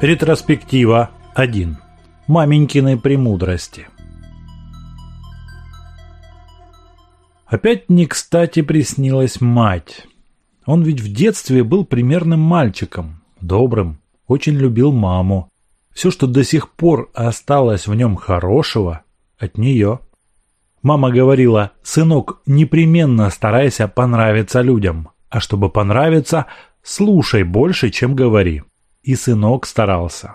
Ретроспектива 1. Маменькины премудрости. Опять не кстати приснилась мать. Он ведь в детстве был примерным мальчиком, добрым, очень любил маму. Все, что до сих пор осталось в нем хорошего, от нее. Мама говорила, сынок, непременно старайся понравиться людям, а чтобы понравиться, слушай больше, чем говори и сынок старался.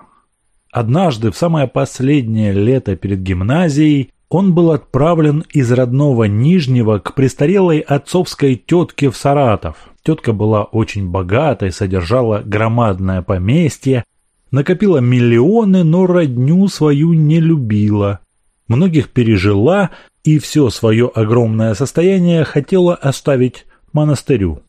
Однажды, в самое последнее лето перед гимназией, он был отправлен из родного Нижнего к престарелой отцовской тетке в Саратов. Тетка была очень богатой, содержала громадное поместье, накопила миллионы, но родню свою не любила. Многих пережила и все свое огромное состояние хотела оставить монастырю.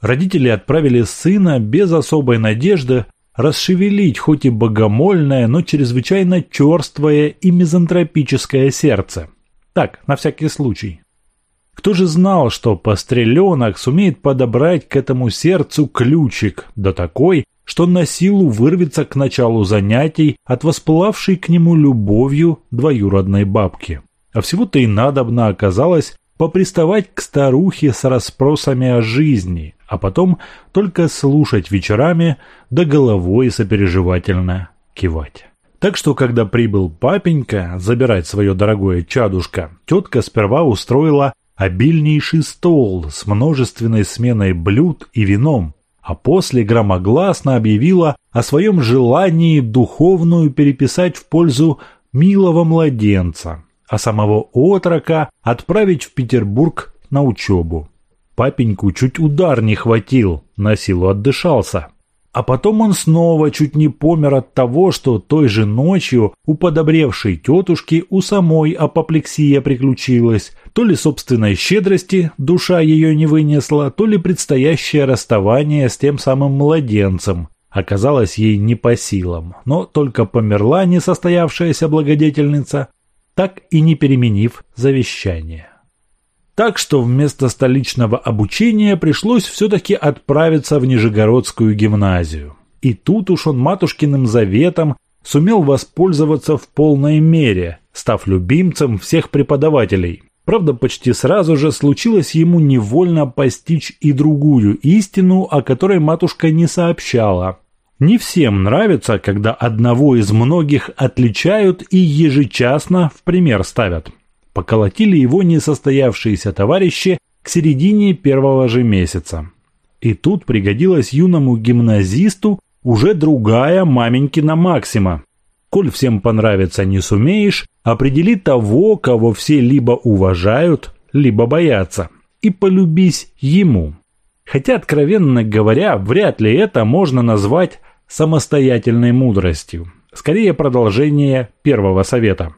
Родители отправили сына без особой надежды расшевелить хоть и богомольное, но чрезвычайно черствое и мизантропическое сердце. Так, на всякий случай. Кто же знал, что постреленок сумеет подобрать к этому сердцу ключик, да такой, что на силу вырвется к началу занятий от воспылавшей к нему любовью двоюродной бабки. А всего-то и надобно оказалось поприставать к старухе с расспросами о жизни, а потом только слушать вечерами, да головой сопереживательно кивать. Так что, когда прибыл папенька забирать свое дорогое чадушка, тетка сперва устроила обильнейший стол с множественной сменой блюд и вином, а после громогласно объявила о своем желании духовную переписать в пользу милого младенца, а самого отрока отправить в Петербург на учебу. Папеньку чуть удар не хватил, на силу отдышался. А потом он снова чуть не помер от того, что той же ночью у подобревшей тетушки у самой апоплексия приключилась. То ли собственной щедрости душа ее не вынесла, то ли предстоящее расставание с тем самым младенцем оказалось ей не по силам. Но только померла несостоявшаяся благодетельница, так и не переменив завещание. Так что вместо столичного обучения пришлось все-таки отправиться в Нижегородскую гимназию. И тут уж он матушкиным заветом сумел воспользоваться в полной мере, став любимцем всех преподавателей. Правда, почти сразу же случилось ему невольно постичь и другую истину, о которой матушка не сообщала. Не всем нравится, когда одного из многих отличают и ежечасно в пример ставят поколотили его несостоявшиеся товарищи к середине первого же месяца. И тут пригодилась юному гимназисту уже другая маменькина максима. Коль всем понравиться не сумеешь, определи того, кого все либо уважают, либо боятся, и полюбись ему. Хотя, откровенно говоря, вряд ли это можно назвать самостоятельной мудростью. Скорее продолжение первого совета.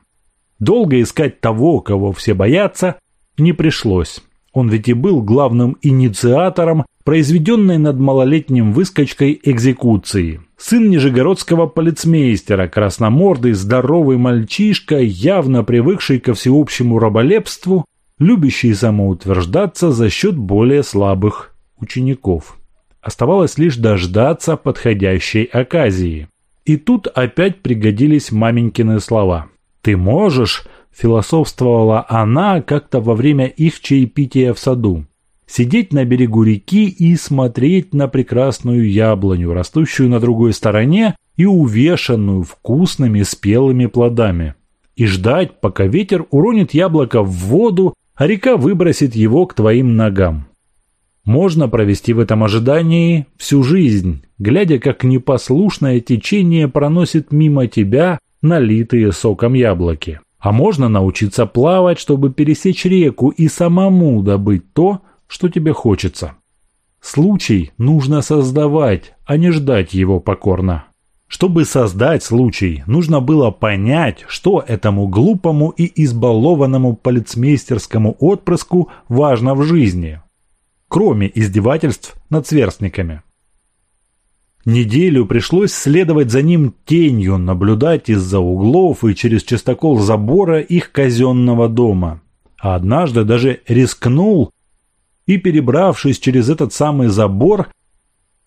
Долго искать того, кого все боятся, не пришлось. Он ведь и был главным инициатором произведенной над малолетним выскочкой экзекуции. Сын нижегородского полицмейстера, красномордый, здоровый мальчишка, явно привыкший ко всеобщему раболепству, любящий самоутверждаться за счет более слабых учеников. Оставалось лишь дождаться подходящей оказии. И тут опять пригодились маменькины слова – «Ты можешь», – философствовала она как-то во время их чаепития в саду, «сидеть на берегу реки и смотреть на прекрасную яблоню, растущую на другой стороне и увешанную вкусными спелыми плодами, и ждать, пока ветер уронит яблоко в воду, а река выбросит его к твоим ногам. Можно провести в этом ожидании всю жизнь, глядя, как непослушное течение проносит мимо тебя налитые соком яблоки. А можно научиться плавать, чтобы пересечь реку и самому добыть то, что тебе хочется. Случай нужно создавать, а не ждать его покорно. Чтобы создать случай, нужно было понять, что этому глупому и избалованному полицмейстерскому отпрыску важно в жизни, кроме издевательств над сверстниками. Неделю пришлось следовать за ним тенью, наблюдать из-за углов и через частокол забора их казенного дома. А однажды даже рискнул и, перебравшись через этот самый забор,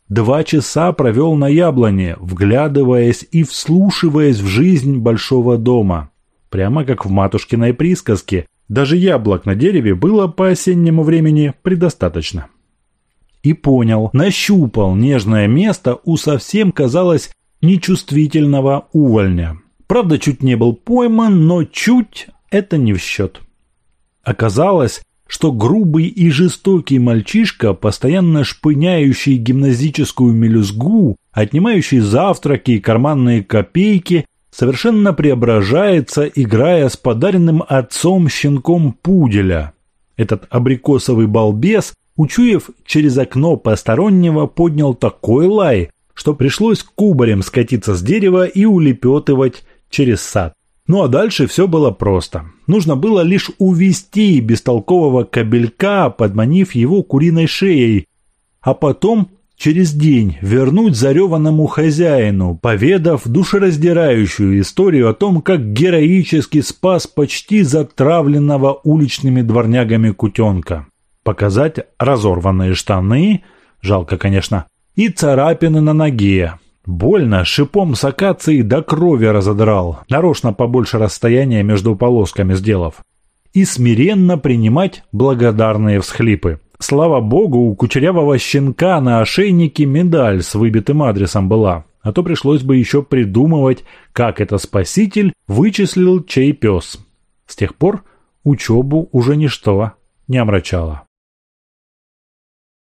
два часа провел на яблоне, вглядываясь и вслушиваясь в жизнь большого дома. Прямо как в матушкиной присказке. Даже яблок на дереве было по осеннему времени предостаточно. И понял, нащупал нежное место у совсем, казалось, нечувствительного увольня. Правда, чуть не был пойман, но чуть – это не в счет. Оказалось, что грубый и жестокий мальчишка, постоянно шпыняющий гимназическую мелюзгу, отнимающий завтраки и карманные копейки, совершенно преображается, играя с подаренным отцом щенком пуделя. Этот абрикосовый балбес, учуяв через окно постороннего, поднял такой лай, что пришлось кубарем скатиться с дерева и улепетывать через сад. Ну а дальше все было просто. Нужно было лишь увести бестолкового кабелька, подманив его куриной шеей, а потом через день вернуть зареванному хозяину, поведав душераздирающую историю о том, как героически спас почти затравленного уличными дворнягами кутенка. Показать разорванные штаны, жалко, конечно, и царапины на ноге. Больно, шипом с акацией до крови разодрал, нарочно побольше расстояния между полосками сделав. И смиренно принимать благодарные всхлипы. Слава богу, у кучерявого щенка на ошейнике медаль с выбитым адресом была, а то пришлось бы еще придумывать, как это спаситель вычислил чей пес. С тех пор учебу уже ничто не омрачало.